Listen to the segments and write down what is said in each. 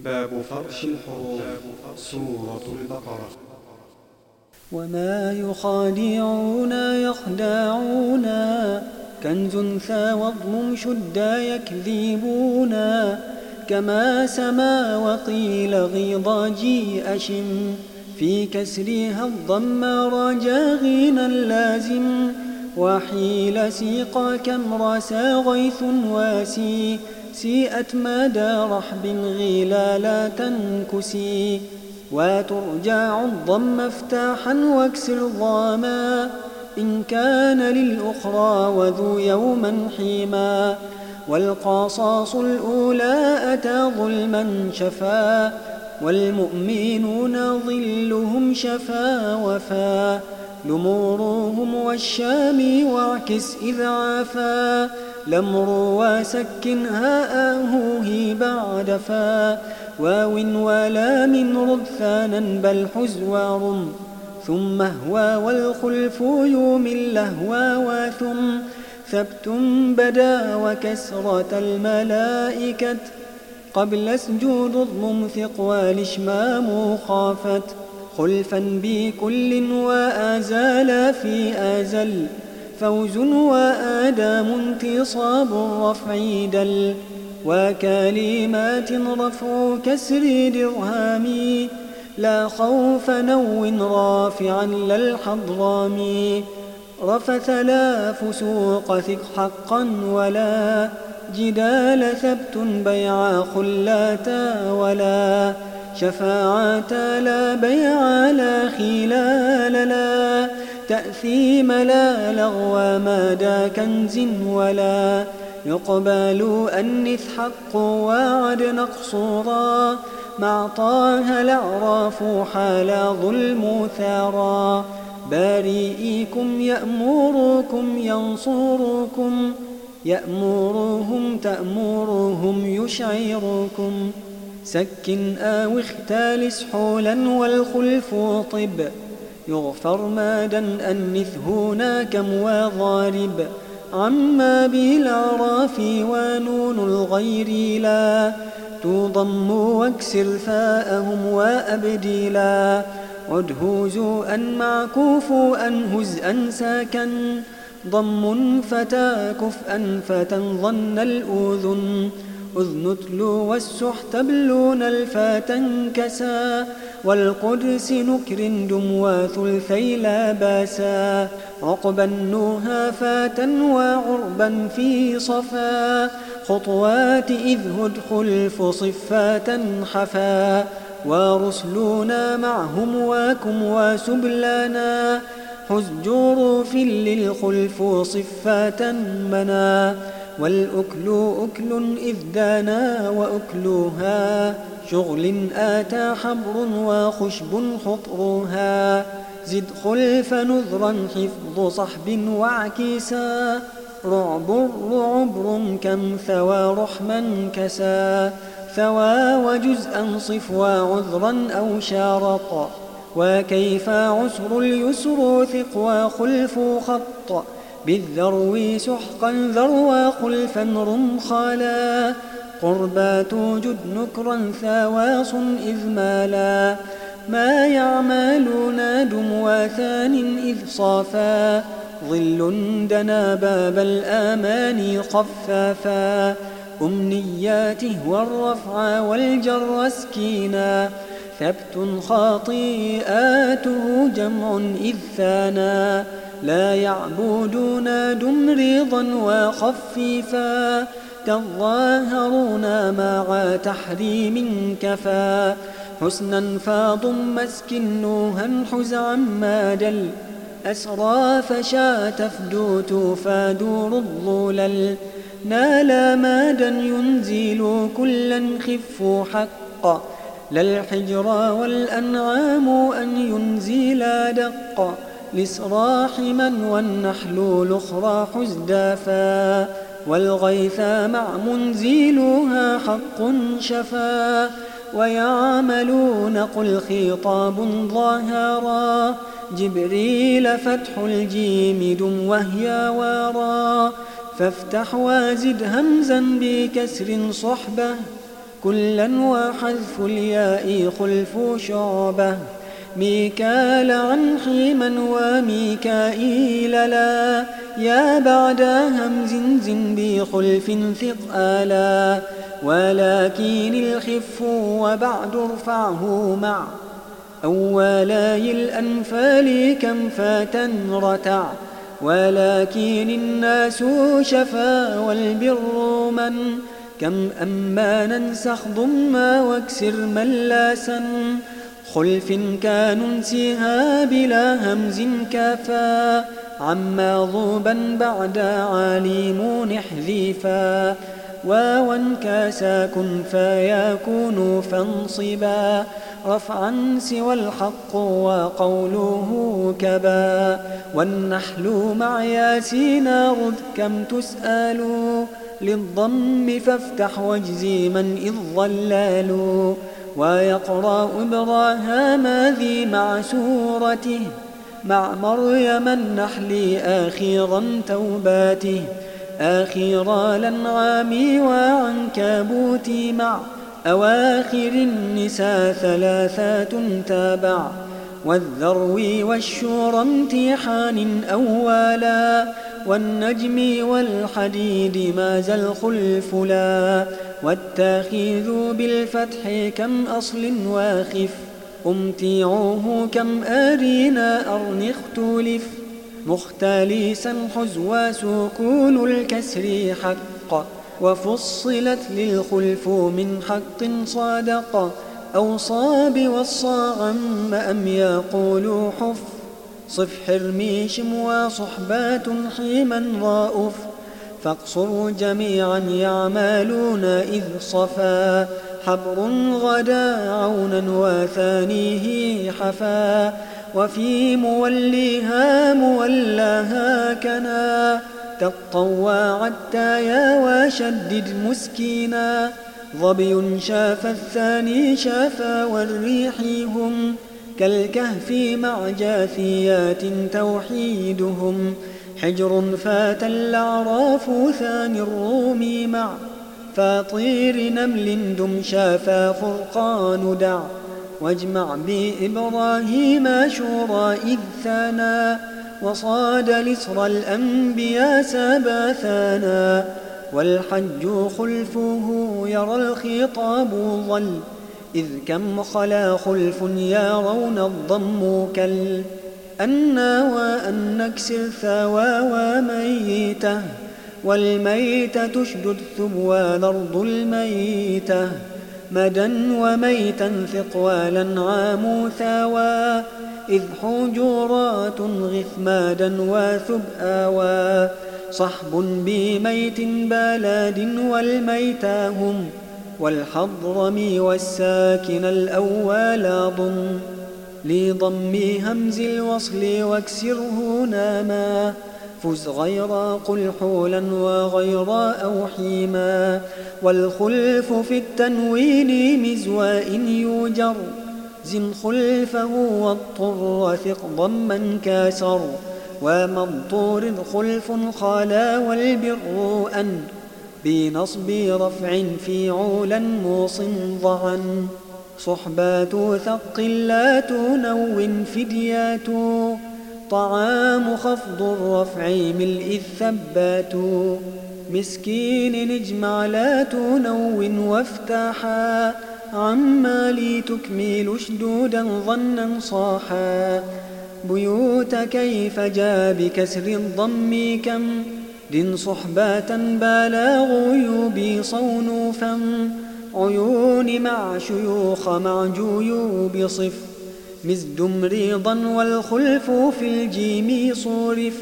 باب فرش الحروف سورة البقرة. وما يخادعون يخدعون كنز ثاوضم شدا يكذبون كما سما وقيل غيض أشم في كسرها الضم رجا غينا لازم. وحيل سيقا كم رسى غيث واسي سيئت مدى رحب غلالا تنكسي. وترجع الضم افتاحا واكسر ضاما إن كان للأخرى وذو يوما حيما. والقاصاص الأولى أتى ظلما شفا والمؤمنون ظلهم شفا وفا. لمورهم والشام واعكس إذ عافا. لمر وسكن هاءه بعد فا. واو ولا من رثانا بل حزوار. ثم هوى والخلف يوم لهوى وثم ثبت بدا وكسرة الملائكة. قبل سجود الضم ثقوال اشمام خافت. خلفا بكل وآزال في آزل فوز وآدام انتصاب الرفع دل. وكلمات رفع كسر درهام لا خوف نو رافعا للحضرام. رفث لا فسوق ثق حقا ولا جدال ثبت بيع خلاتا ولا. شفاعة لا بيع لا خلال لا تأثيم لا لغو مدى كنز ولا يقبل أنث حق وعد نقصورا مع طه الأعراف حال ظلم ثارا بارئكم يأمركم ينصركم يأمرهم تأمرهم يشعركم سكن آو اختال سحولا والخلف طب. يغفر مادا أنث هناك وضارب عما بالأعراف ونون الغير لا. تضم واكسر فاءهم وأبدلا عده زوءا مع كوفوءا هزءا ساكا. ضم فتى كفءا فتنظن الأذن. أذن تلو والسح تبلون الفاتا كسا والقدس نكر دموا ثلثي لا باسا عقبا نوها فاتا وعربا في صفا خطوات إذ هد خلف صفاتا حفا ورسلنا معهم واكم وسبلانا حزجور في للخلف صفاتا منا والأكل أكل إذ دانا وأكلها شغل آتى حبر وخشب خطرها زد خلف نذرا حفظ صحب وعكيسا. رعب رعبر كم ثوى رحما كسا. ثوى وجزءا صفوا عذرا أو شارط. وكيف عسر اليسر ثقوى خلف خط. بالذرو سحقا ذروا خلفا رمخالا قربات جد نكرا ثاواص إذ مالا ما يعملون دمواثان إذ صافا ظل دنا باب الآمان خفافا أمنياته والرفع والجر سكينا ثبت خاطئاته جمع إذ ثانا لا يعبدون دمريضا وخفيفا تظاهرون مع تحريم كفى حسنا فاضم مسكنوها حز عما دل أسرى فشا تفدو تفادور الظلل نال مادا ينزل كلا خف حق للحجرى والأنعام أن ينزل دق لإسراح من والنحل الأخرى حزدافا والغيث مع منزلها حق شفا ويعملون قل خطاب ظهرا جبريل فتح الجيم دم وهي ورا فافتح وزد همزا بكسر صحبة كلا وحذف الياء خلف شعبة ميكال عن حما وميكائيل لا. يا بعد همز زن بخلف ثقالا ولكن الخف وبعد ارفعه مع. أولاي الأنفال كم فاتا رتع. ولكن الناس شفا والبر من. كم أما ننسخ ضما واكسر ملاسا خلف كان نسيها بلا همز كافا عما ضوبا بعد عليم نحذيفا واوا كاسا كن فيكون فانصبا رفعا سوى الحق وقوله كبا. والنحل مع ياسين رد كم تسأل للضم فافتح واجزي من إذ ظلالوا ويقرأ إبراهام ذي مع سورته مع مريم النحل آخرا توباته آخر الأنعام وعنكبوت مع أواخر النساء ثلاثات تابع والذرو والشور امتحان أولا والنجم والحديد ما زل خلف لا والتاخذ بالفتح كم أصل واخف أمتعوه كم آرينا أرن اختلف. مختلسا حزوى سكون الكسر حق وفصلت للخلف من حق صادق. أو صاب والصاغم أم يقول حف؟ صف حرميش وصحبات حيما رائف فاقصروا جميعا يعملون إذ صفا. حبر غدا عونا وثانيه حفا. وفي موليها مولاها كنا. تطوى التايا وشدد مسكينا. ظبي شاف الثاني شافا والريح هم. كالكهف مع جاثيات توحيدهم. حجر فات الأعراف ثاني الروم مع فاطير نمل دم شافا فرقان دع. واجمع بإبراهيم شورى إذ ثانا. وصاد لسر الأنبياء سباثانا والحج خلفه يرى الخطاب ظل إذ كم خلا خلف يرون الضم كل أنا وأن نكسر ثوى وميته والميت تشدد ثبوى الأرض الميتة مدا وميتا ثقوالا عام ثاوى إذ حجرات غثمادا وثب آوى صحب بميت بلاد والميتا هم والحضرم والساكن الأول ضم لضم همز الوصل واكسره ناما فز غير قل حولا وغير أو حيما والخلف في التنوين مزواء يوجر زن خلفه واضطر ثق ضما كاسر ومضطور خلف خالا والبر أن بنصب رفع في عولا مصنضعا صحبات ثق لا تنون فديات. طعام خفض الرفع ملء الثبات. مسكين اجمع لا تنون وافتحا عما لي تكمل شدودا ظنا صاحا. بيوت كيف جاء بكسر الضم كم؟ دن صحباتا بالا غيوبي صونوفا عيون مع شيوخ مع جيوب صف مزد مريضا والخلف في الجيم صورف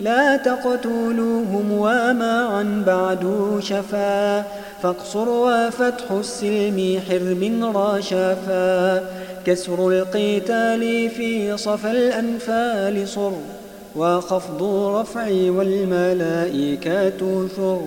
لا تقتلوهم وما عن بعد شفا فاقصر وفتح السلم حرم راشفا كسر القتال في صف الأنفال صر وخفض رفع والملائكة ثر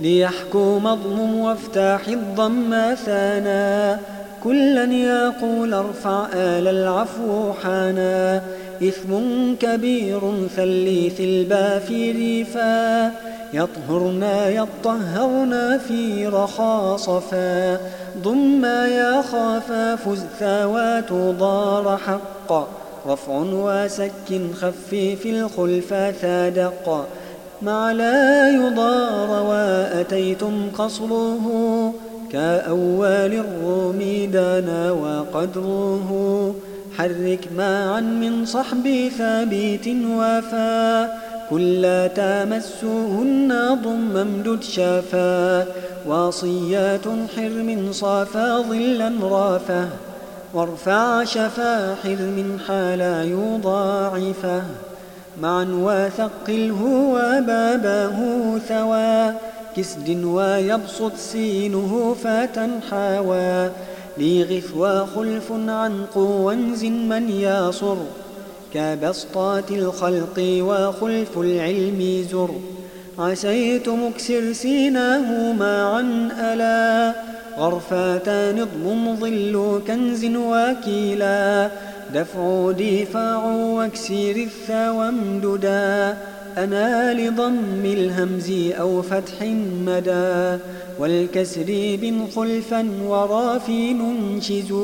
ليحكم مضم وافتح الضم ثانا كلا يقول ارفع آل العفو حانا. إثم كبير ثليث البافي ريفا. يطهرنا يطهرنا في رخا صفا ضما يا خافا فز ثوات ضار حق رفع وسك خفيف الخلفا ثادق. مع لا يضار وأتيتم قصره. كأول الروم دانا وقدره. حرك معا من صحب ثابت وفا كلا تمسوهن ضم امدد شافا. واصيات حرم صافا ظلا رافه وارفع شفا حرم حالا يضاعفه. معا وثقله وباباه ثوى. كسد ويبسط سينه فتنحاوى. ليغف وخلف عن قوانز من يصر كبسطات الخلق وخلف العلم زر. عسيت مكسر سيناه معا ألا. غرفاتا نضم ظل كنز وكيلا دفع دفاع واكسير الثوى امددا. أنا لضم الهمز أو فتح مدى والكسر بن خلفا ورافي ننشز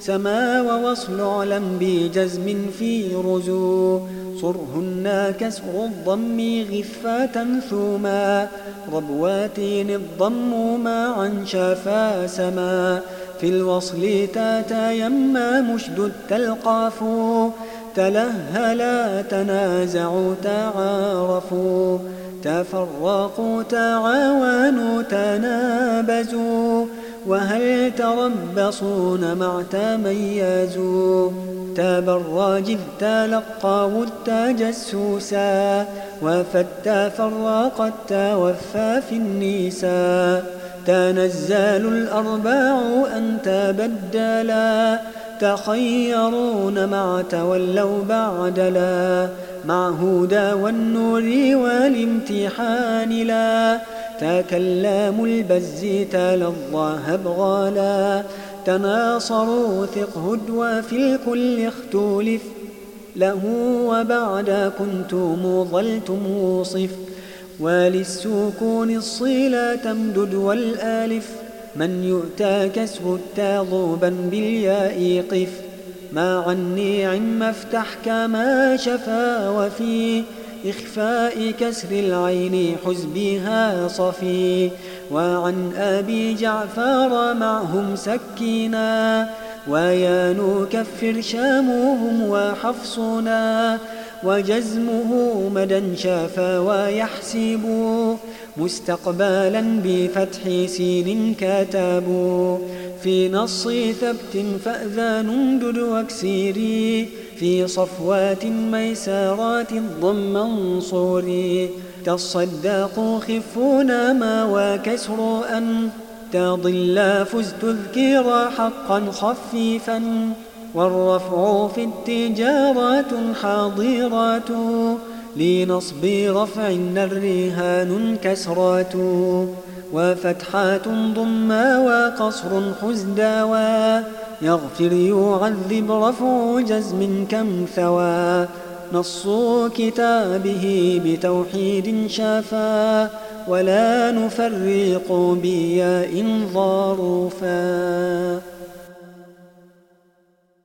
سما ووصل علم بجزم في رزو صرهن كسر الضم غفاتا ثوما ربوات الضم معا شافا سما في الوصل تاتا يما مشد التلقاف تلهلا تنازعوا تعارفوا تفرقوا تعاونوا تنابزوا. وهل تربصون مع تميزوا؟ تبرج تلقوا التجسوسا وفتى فرقت توفى في النساء تنزل الأرباع أن تبدلا. تخيرون مع تولوا بعد لا مع هدى والنور والامتحان لا تكلام البز تلظى هبغالا تناصروا ثق هدوى في الكل اختلف له وبعد كنتم ظلتم وصف وللسكون الصلة تمدد والآلف من يؤتى كسر التاضوبا بالياء قف. ما عني عم افتح كما شفا وفي. إخفاء كسر العين حزبها صفي. وعن أبي جعفر معهم سكينا. ويانو كفر شاموهم وحفصنا. وجزمه مدى شافا ويحسب. مستقبلا بفتح سين كتابوا في نص ثبت فأذان دد واكسيري في صفوات ميسارات ضم منصوري تصدقوا خفونا ما وكسر أن تضل فز تذكر حقا خفيفا. والرفع في التجارات حاضرات. لنصب رفع الرهان كسرات وفتحات ضما وقصر حزداوا يغفر يعذب رفع جزم كم ثوى. نص كتابه بتوحيد شافا ولا نفرق بياء ظروفا.